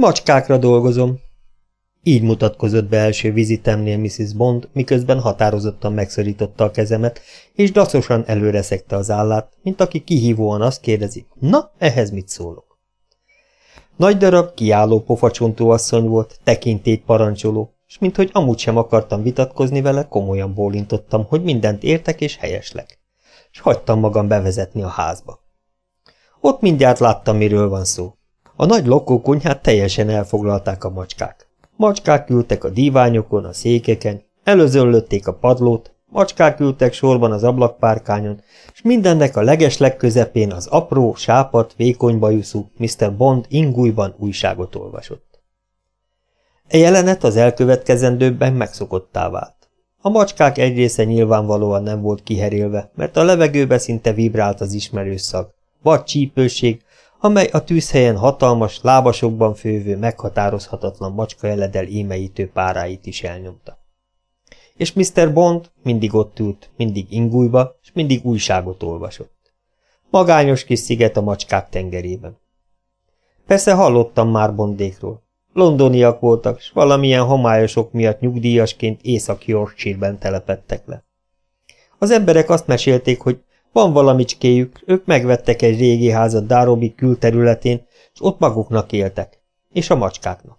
Macskákra dolgozom. Így mutatkozott be első vizitemnél Mrs. Bond, miközben határozottan megszorította a kezemet, és dacosan előre szegte az állát, mint aki kihívóan azt kérdezi, na, ehhez mit szólok? Nagy darab, kiálló pofacsontó asszony volt, tekintét parancsoló, és minthogy amúgy sem akartam vitatkozni vele, komolyan bólintottam, hogy mindent értek és helyeslek, és hagytam magam bevezetni a házba. Ott mindjárt láttam, miről van szó. A nagy lokókonyhát teljesen elfoglalták a macskák. Macskák ültek a díványokon, a székeken, előzöllötték a padlót, macskák ültek sorban az ablakpárkányon, és mindennek a leges legközepén az apró, sápat, vékony bajuszú Mr. Bond ingújban újságot olvasott. E jelenet az elkövetkezendőbben megszokottá vált. A macskák egy része nyilvánvalóan nem volt kiherélve, mert a levegőbe szinte vibrált az ismerős szag, vagy csípőség, amely a tűzhelyen hatalmas, lábasokban fővő, meghatározhatatlan macska eledel émeítő páráit is elnyomta. És Mr. Bond mindig ott ült, mindig ingújba, és mindig újságot olvasott. Magányos kis sziget a macskák tengerében. Persze hallottam már Bondékról. Londoniak voltak, s valamilyen homályosok miatt nyugdíjasként Észak-Yorkshire-ben telepettek le. Az emberek azt mesélték, hogy van valamicskéjük, ők megvettek egy régi házat Dárobi külterületén, és ott maguknak éltek, és a macskáknak.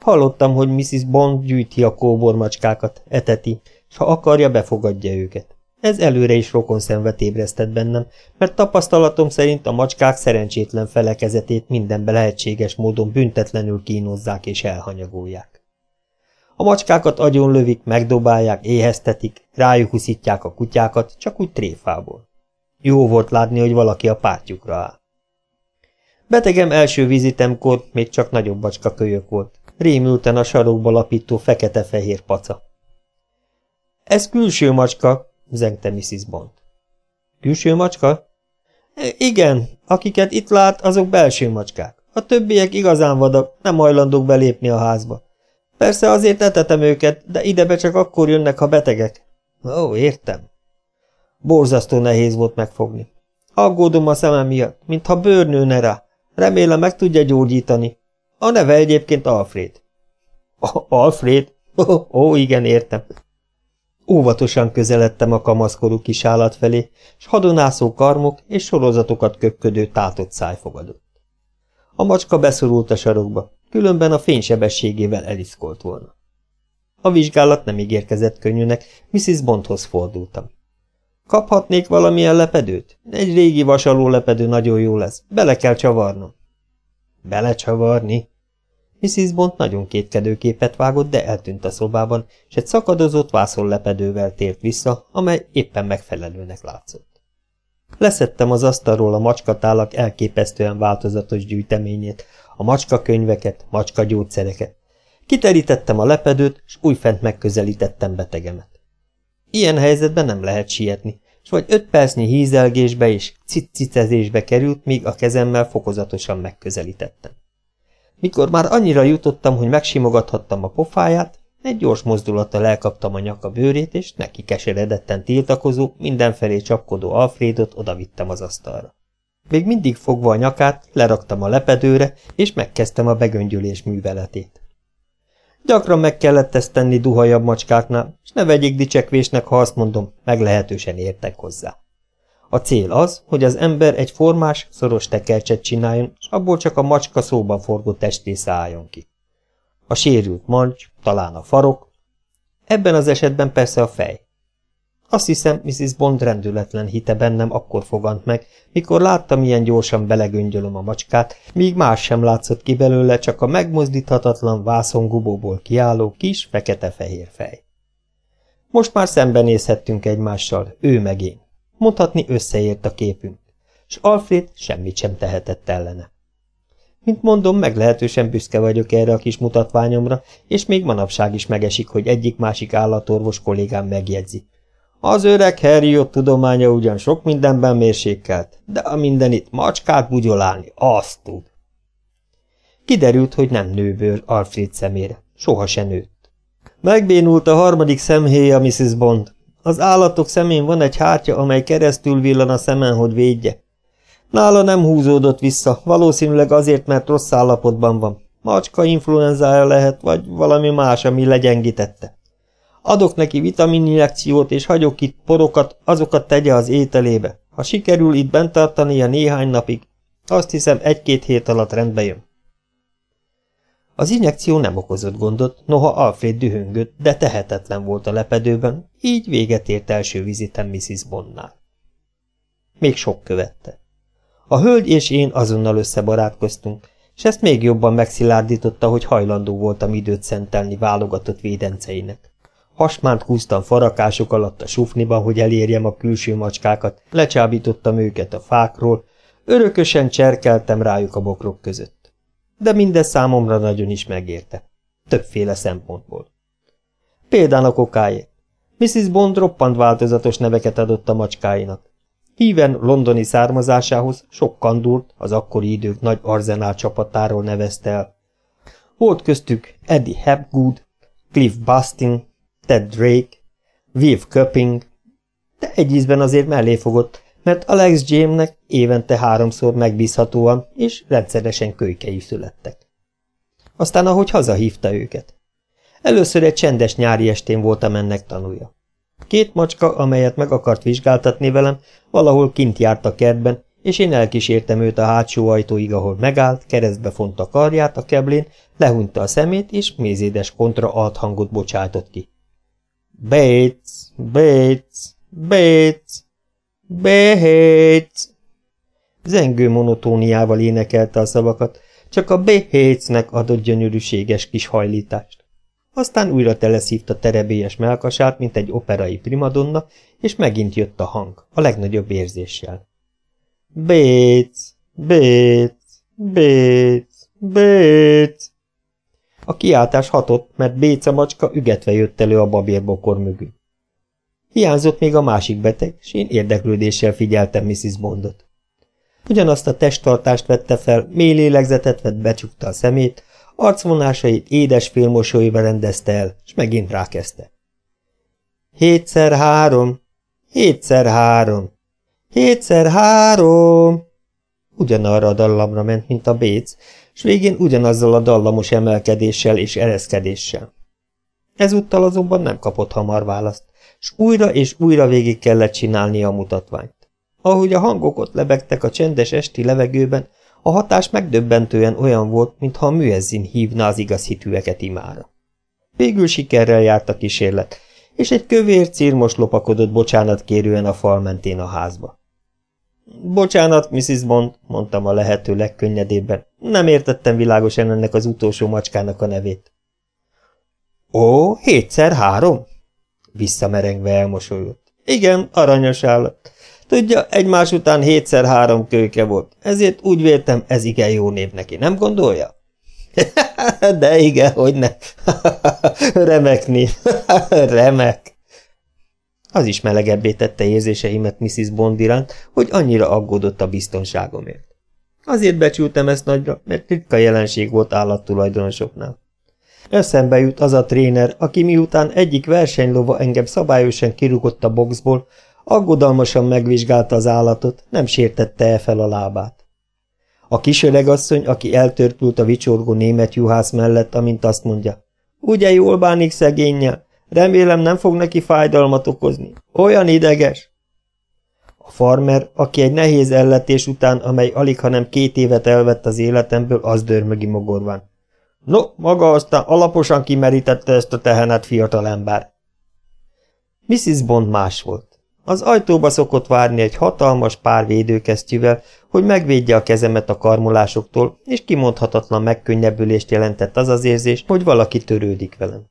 Hallottam, hogy Mrs. Bond gyűjti a kóbormacskákat, eteti, és ha akarja, befogadja őket. Ez előre is rokon szenvet ébresztett bennem, mert tapasztalatom szerint a macskák szerencsétlen felekezetét mindenbe lehetséges módon büntetlenül kínozzák és elhanyagolják. A macskákat agyonlövik, megdobálják, éheztetik, rájuk huszítják a kutyákat, csak úgy tréfából. Jó volt látni, hogy valaki a pártjukra áll. Betegem első vizitemkor még csak nagyobb bacska kölyök volt. Rémülten a sarokba lapító fekete-fehér paca. Ez külső macska, zengte Mrs. Bond. Külső macska? E, igen, akiket itt lát, azok belső macskák. A többiek igazán vadak, nem hajlandók belépni a házba. Persze azért etetem őket, de idebe csak akkor jönnek, ha betegek. Ó, értem. Borzasztó nehéz volt megfogni. Aggódom a szemem miatt, mintha bőr nőne rá. Remélem meg tudja gyógyítani. A neve egyébként Alfred. Alfred? Ó, igen, értem. Óvatosan közeledtem a kamaszkorú kis állat felé, s hadonászó karmok és sorozatokat köpködő tátott száj fogadott. A macska beszorult a sarokba, különben a fénysebességével eliszkolt volna. A vizsgálat nem ígérkezett könnyűnek, Mrs. Bondhoz fordultam. Kaphatnék valamilyen lepedőt? Egy régi vasaló lepedő nagyon jó lesz, bele kell csavarnom. Belecsavarni? Mrs. Bond nagyon kétkedő képet vágott, de eltűnt a szobában, és egy szakadozott lepedővel tért vissza, amely éppen megfelelőnek látszott. Leszettem az asztalról a macskatálak elképesztően változatos gyűjteményét, a macska könyveket, macska gyógyszereket. Kiterítettem a lepedőt, és újfent megközelítettem betegemet. Ilyen helyzetben nem lehet sietni, és vagy öt percnyi hízelgésbe és cicicezésbe került, míg a kezemmel fokozatosan megközelítettem. Mikor már annyira jutottam, hogy megsimogathattam a pofáját, egy gyors mozdulattal elkaptam a nyaka bőrét, és neki keseredetten tiltakozó, mindenfelé csapkodó Alfredot odavittem az asztalra. Még mindig fogva a nyakát, leraktam a lepedőre, és megkezdtem a begöngyölés műveletét. Gyakran meg kellett ezt tenni duhajabb macskáknál, és ne vegyék dicsekvésnek, ha azt mondom, meglehetősen értek hozzá. A cél az, hogy az ember egy formás, szoros tekercset csináljon, és abból csak a macska szóban forgó testrésze álljon ki. A sérült mancs, talán a farok, ebben az esetben persze a fej. Azt hiszem, Mrs. Bond rendületlen hite bennem akkor fogant meg, mikor láttam, milyen gyorsan belegöngyölöm a macskát, míg más sem látszott ki belőle, csak a megmozdíthatatlan vászongubóból kiálló kis fekete-fehér fej. Most már szembenézhettünk egymással, ő meg én. Mondhatni összeért a képünk, és Alfred semmit sem tehetett ellene. Mint mondom, meglehetősen büszke vagyok erre a kis mutatványomra, és még manapság is megesik, hogy egyik-másik állatorvos kollégám megjegyzi. Az öreg Harriot tudománya ugyan sok mindenben mérsékelt, de a mindenit macskát bugyolálni, azt tud. Kiderült, hogy nem nőbőr Alfred szemére, soha se nőtt. Megbénult a harmadik szemhéja, Mrs. Bond. Az állatok szemén van egy hártya, amely keresztül villan a szemen, hogy védje. Nála nem húzódott vissza, valószínűleg azért, mert rossz állapotban van. Macska influenzája lehet, vagy valami más, ami legyengítette. Adok neki vitamininjekciót, és hagyok itt porokat, azokat tegye az ételébe. Ha sikerül itt bent tartania néhány napig, azt hiszem egy-két hét alatt rendbe jön. Az injekció nem okozott gondot, noha Alfred dühöngött, de tehetetlen volt a lepedőben, így véget ért első vizitem Mrs. Bonnál. Még sok követte. A hölgy és én azonnal összebarátkoztunk, és ezt még jobban megszilárdította, hogy hajlandó voltam időt szentelni válogatott védenceinek. Hasmánt húztam farakások alatt a sufniban, hogy elérjem a külső macskákat, lecsábítottam őket a fákról, örökösen cserkeltem rájuk a bokrok között. De mindez számomra nagyon is megérte. Többféle szempontból. Példának okáért. Mrs. Bond roppant változatos neveket adott a macskáinak. Híven londoni származásához sok kandúrt az akkori idők nagy arzenál csapatáról nevezte el. Volt köztük Eddie Hepgood, Cliff Bustin, Ted Drake, Viv Köpping, de egy ízben azért mellé fogott, mert Alex Jamesnek évente háromszor megbízhatóan és rendszeresen kölykei születtek. Aztán, ahogy hazahívta őket. Először egy csendes nyári estén voltam ennek tanúja. Két macska, amelyet meg akart vizsgáltatni velem, valahol kint járt a kertben, és én elkísértem őt a hátsó ajtóig, ahol megállt, keresztbe fonta karját a keblén, lehúnyta a szemét, és mézédes kontra alt hangot bocsátott ki. Bates, Bates, Bates, Bates! Zengő monotóniával énekelte a szavakat, csak a Batesnek adott gyönyörűséges kis hajlítást. Aztán újra teleszívta terebélyes melkasát, mint egy operai primadonna, és megint jött a hang, a legnagyobb érzéssel. Bates, Bates, Bates, Bates! A kiáltás hatott, mert Béca macska ügetve jött elő a babérbokor mögül. Hiányzott még a másik beteg, és én érdeklődéssel figyeltem Mrs. Bondot. Ugyanazt a testtartást vette fel, mély lélegzetet vett, becsukta a szemét, arcvonásait édes félmosolyba rendezte el, és megint rákezdte. Hétszer három, hétszer három, hétszer három. Ugyanarra a dallamra ment, mint a Béc, s végén ugyanazzal a dallamos emelkedéssel és ereszkedéssel. Ezúttal azonban nem kapott hamar választ, s újra és újra végig kellett csinálnia a mutatványt. Ahogy a hangok ott lebegtek a csendes esti levegőben, a hatás megdöbbentően olyan volt, mintha a műezzin hívna az igaz hitűeket imára. Végül sikerrel járt a kísérlet, és egy kövér círmos lopakodott bocsánat kérően a fal mentén a házba. Bocsánat, Mrs. Bond, mondtam a lehető legkönnyedébben. Nem értettem világosan ennek az utolsó macskának a nevét. Ó, hétszer három? Visszamerengve elmosolyott. Igen, aranyos állat. Tudja, egymás után hétszer három kölyke volt, ezért úgy véltem, ez igen jó név neki, nem gondolja? De igen, hogy ne. Remek név. Remek. Az is melegebbé tette érzéseimet Mrs. Bond iránt, hogy annyira aggódott a biztonságomért. Azért becsültem ezt nagyra, mert ritka jelenség volt állattulajdonosoknál. Eszembe jut az a tréner, aki miután egyik versenylova engem szabályosan kirúgott a boxból, aggodalmasan megvizsgálta az állatot, nem sértette el fel a lábát. A kisöregasszony, aki eltörpült a vicsorgó német juhász mellett, amint azt mondja, ugye jól bánik szegényel, Remélem nem fog neki fájdalmat okozni. Olyan ideges! A farmer, aki egy nehéz elletés után, amely alig hanem két évet elvett az életemből, az dörmögi mogorván. No, maga aztán alaposan kimerítette ezt a tehenet fiatalember. Mrs. Bond más volt. Az ajtóba szokott várni egy hatalmas pár védőkesztyűvel, hogy megvédje a kezemet a karmolásoktól, és kimondhatatlan megkönnyebbülést jelentett az az érzés, hogy valaki törődik velem.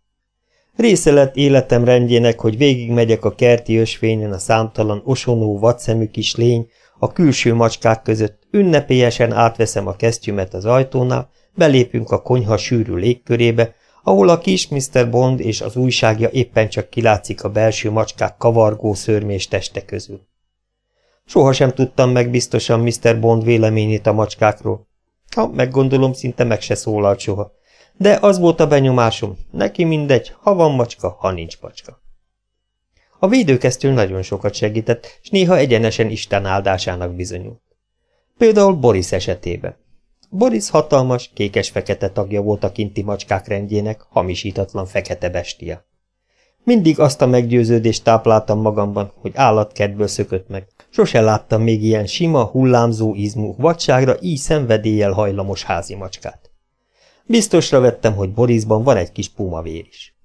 Része lett életem rendjének, hogy végigmegyek a kerti ösvényen a számtalan osonó, vadszemű kis lény, a külső macskák között, ünnepélyesen átveszem a kesztyümet az ajtónál, belépünk a konyha sűrű légkörébe, ahol a kis Mr. Bond és az újságja éppen csak kilátszik a belső macskák kavargó szörmés teste közül. Sohasem tudtam meg biztosan Mr. Bond véleményét a macskákról. Ha meggondolom, szinte meg se szólalt soha. De az volt a benyomásom, neki mindegy, ha van macska, ha nincs macska. A védőkesztyű nagyon sokat segített, és néha egyenesen Isten áldásának bizonyult. Például Boris esetében. Boris hatalmas, kékes-fekete tagja volt a kinti macskák rendjének, hamisítatlan fekete bestia. Mindig azt a meggyőződést tápláltam magamban, hogy állatkertből szökött meg. Sose láttam még ilyen sima, hullámzó izmú, vadságra így szenvedéllyel hajlamos házi macskát. Biztosra vettem, hogy Borisban van egy kis pumavér is.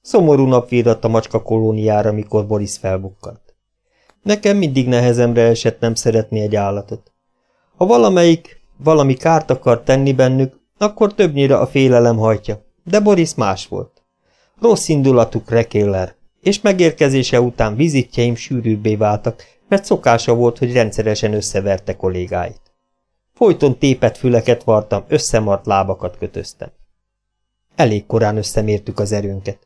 Szomorú nap a macska kolóniára, mikor Boris felbukkant. Nekem mindig nehezemre esett nem szeretni egy állatot. Ha valamelyik valami kárt akar tenni bennük, akkor többnyire a félelem hajtja, de Boris más volt. Rossz indulatú krekéller, és megérkezése után vizitjeim sűrűbbé váltak, mert szokása volt, hogy rendszeresen összeverte kollégáit. Folyton tépet füleket vartam, összemart lábakat kötöztem. Elég korán összemértük az erőnket.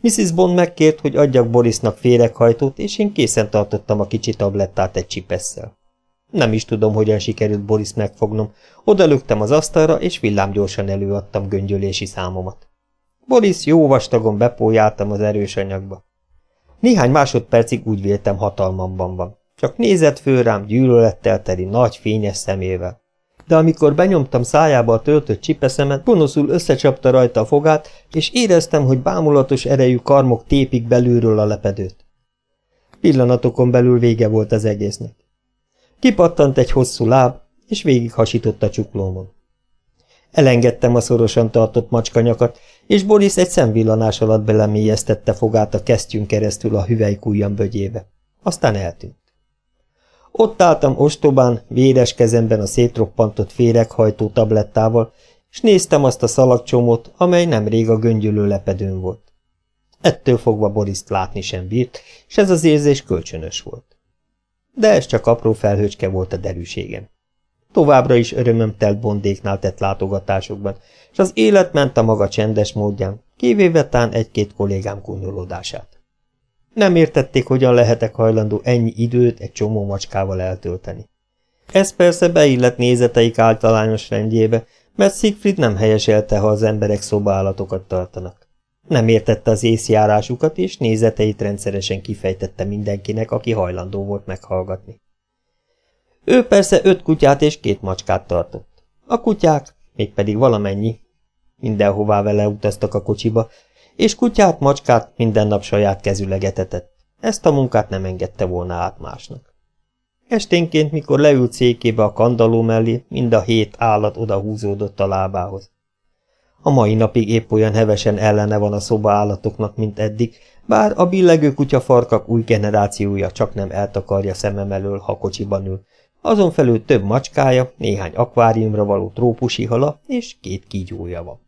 Mrs. Bond megkért, hogy adjak Borisnak féreghajtót, és én készen tartottam a kicsi tablettát egy csipesszel. Nem is tudom, hogyan sikerült Boris megfognom. Oda löktem az asztalra, és villámgyorsan előadtam göngyölési számomat. Boris jó vastagon bepójáltam az erős anyagba. Néhány másodpercig úgy véltem hatalmamban van. Csak nézett föl rám gyűlölettel teli nagy fényes szemével. De amikor benyomtam szájába a töltött csipeszemet, gonoszul összecsapta rajta a fogát, és éreztem, hogy bámulatos erejű karmok tépik belülről a lepedőt. Pillanatokon belül vége volt az egésznek. Kipattant egy hosszú láb, és végighasított a csuklómon. Elengedtem a szorosan tartott macskanyakat, és Boris egy szemvillanás alatt belemélyeztette fogát a kesztyűn keresztül a hüvelykújjam bögyébe. Aztán eltűnt. Ott álltam ostobán, véres kezemben a szétroppantott féreghajtó tablettával, és néztem azt a szalagcsomót, amely nemrég a göngyölő lepedőn volt. Ettől fogva Boriszt látni sem bírt, és ez az érzés kölcsönös volt. De ez csak apró felhőcske volt a derűségem. Továbbra is örömöm telt bondéknál tett látogatásokban, és az élet ment a maga csendes módján, kivéve tán egy-két kollégám kunyolódását. Nem értették, hogyan lehetek hajlandó ennyi időt egy csomó macskával eltölteni. Ez persze beillett nézeteik általános rendjébe, mert Siegfried nem helyeselte, ha az emberek szobállatokat tartanak. Nem értette az észjárásukat, és nézeteit rendszeresen kifejtette mindenkinek, aki hajlandó volt meghallgatni. Ő persze öt kutyát és két macskát tartott. A kutyák, mégpedig valamennyi, mindenhová vele utaztak a kocsiba, és kutyát, macskát minden nap saját kezüleg etetett. Ezt a munkát nem engedte volna át másnak. Esténként, mikor leült székébe a kandaló mellé, mind a hét állat odahúzódott a lábához. A mai napig épp olyan hevesen ellene van a szoba állatoknak, mint eddig, bár a billegő kutyafarkak új generációja csak nem eltakarja szemem elől, ha kocsiban ül. Azon felül több macskája, néhány akváriumra való trópusi hala és két kígyója van.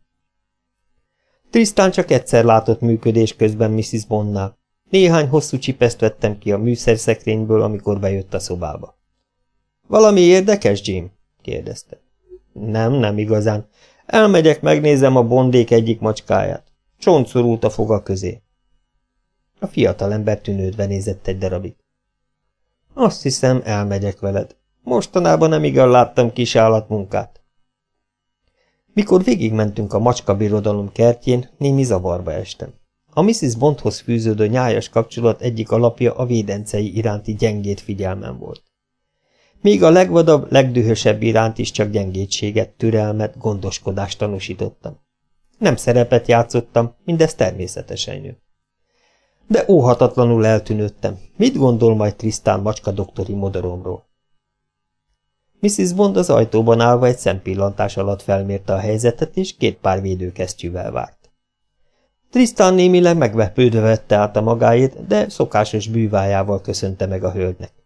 Trisztán csak egyszer látott működés közben Mrs. Bonnál. Néhány hosszú csipeszt vettem ki a műszerszekrényből, amikor bejött a szobába. – Valami érdekes, Jim? – kérdezte. – Nem, nem igazán. Elmegyek, megnézem a bondék egyik macskáját. Csont szorult a foga közé. A fiatalember tűnődve nézett egy darabig. Azt hiszem, elmegyek veled. Mostanában nem igaz láttam kis állatmunkát. Mikor végigmentünk a macskabirodalom kertjén, némi zavarba estem. A Mrs. Bondhoz fűződő nyájas kapcsolat egyik alapja a védencei iránti gyengét figyelmem volt. Még a legvadabb, legdühösebb iránt is csak gyengétséget, türelmet, gondoskodást tanúsítottam. Nem szerepet játszottam, mindez természetesen jön. De óhatatlanul eltűnődtem. Mit gondol majd Trisztán macska doktori modoromról? Mrs. Bond az ajtóban állva egy szempillantás alatt felmérte a helyzetet, és két pár védőkesztyűvel várt. Trisztán némileg megvepődve át a magáét, de szokásos bűvájával köszönte meg a hölgynek.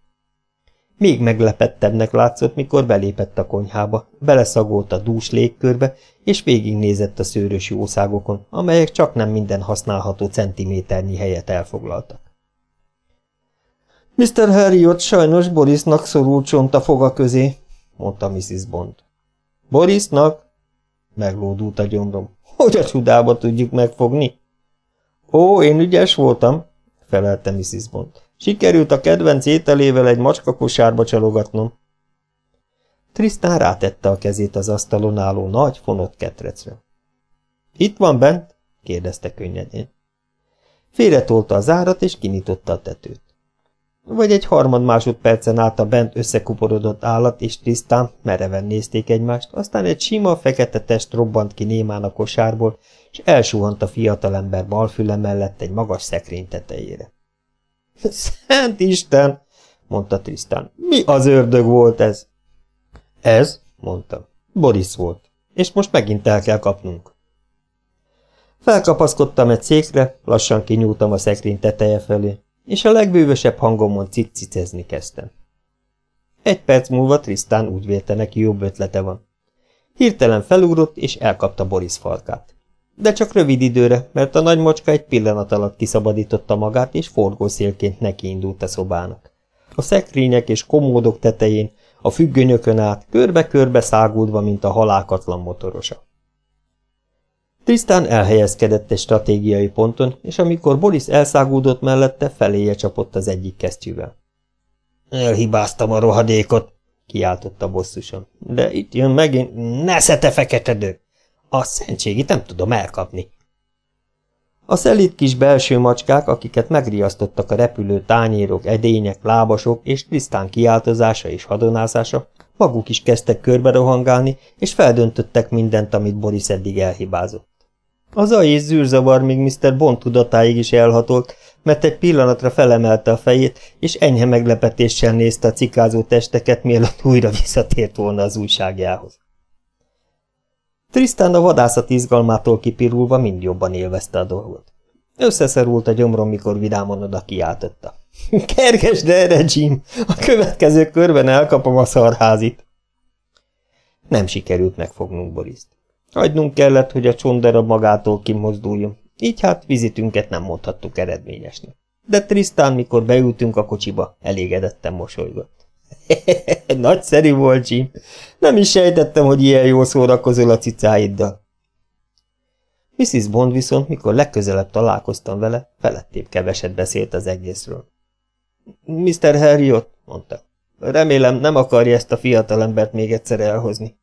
Még meglepettebbnek látszott, mikor belépett a konyhába, beleszagolt a dús légkörbe, és végignézett a szőrös jószágokon, amelyek csak nem minden használható centiméternyi helyet elfoglaltak. Mr. Harriot sajnos Borisnak szorult csont a foga közé, mondta Mrs. Bond. Borisnak? Meglódult a gyomrom. Hogy a csudába tudjuk megfogni? Ó, én ügyes voltam, felelte Mrs. Bond. Sikerült a kedvenc ételével egy macskakosárba csalogatnom. Trisztán rátette a kezét az asztalon álló nagy, fonott ketrecre. Itt van bent? kérdezte könnyedén. Félretolta az árat, és kinyitotta a tetőt. vagy egy harmad másodpercen át a bent összekuporodott állat és Trisztán mereven nézték egymást, aztán egy sima, fekete test robbant ki némán a kosárból, és elsuhant a fiatalember balfüle mellett egy magas szekrény tetejére. – Szent Isten! – mondta Trisztán. – Mi az ördög volt ez? – Ez? – mondtam. – Boris volt. És most megint el kell kapnunk. Felkapaszkodtam egy székre, lassan kinyúltam a szekrény teteje felé, és a legbővösebb hangomon cicicezni kezdtem. Egy perc múlva Trisztán úgy vélte neki jobb ötlete van. Hirtelen felugrott, és elkapta Boris falkát. De csak rövid időre, mert a nagy mocska egy pillanat alatt kiszabadította magát, és forgószélként nekiindult a szobának. A szekrények és komódok tetején, a függönyökön át, körbe-körbe száguldva, mint a halálkatlan motorosa. Tisztán elhelyezkedett egy stratégiai ponton, és amikor Boris elszágúdott mellette, feléje csapott az egyik kesztyűvel. Elhibáztam a rohadékot, kiáltotta bosszusan. De itt jön megint, ne szete feketedő! A szentségit nem tudom elkapni. A szelít kis belső macskák, akiket megriasztottak a repülő tányérok, edények, lábasok és Trisztán kiáltozása és hadonázása, maguk is kezdtek körbe rohangálni, és feldöntöttek mindent, amit Boris eddig elhibázott. Az a és zűrzavar még Mr. Bond tudatáig is elhatolt, mert egy pillanatra felemelte a fejét, és enyhe meglepetéssel nézte a cikázó testeket, mielőtt újra visszatért volna az újságjához. Trisztán a vadászat izgalmától kipirulva mind jobban élvezte a dolgot. Összeszerult a gyomrom, mikor vidámon oda kiáltotta. Kergesd erre, Jim! A következő körben elkapom a szarházit! Nem sikerült megfognunk Boriszt. Hagynunk kellett, hogy a csondera magától kimozduljon, így hát vizitünket nem mondhattuk eredményesnek. De Trisztán, mikor beültünk a kocsiba, elégedetten mosolygott. Nagyszerű volt, Jim. Nem is sejtettem, hogy ilyen jól szórakozol a cicáiddal. Mrs. Bond viszont, mikor legközelebb találkoztam vele, felettébb keveset beszélt az egészről. Mr. Harriot, mondta, remélem nem akarja ezt a fiatalembert még egyszer elhozni.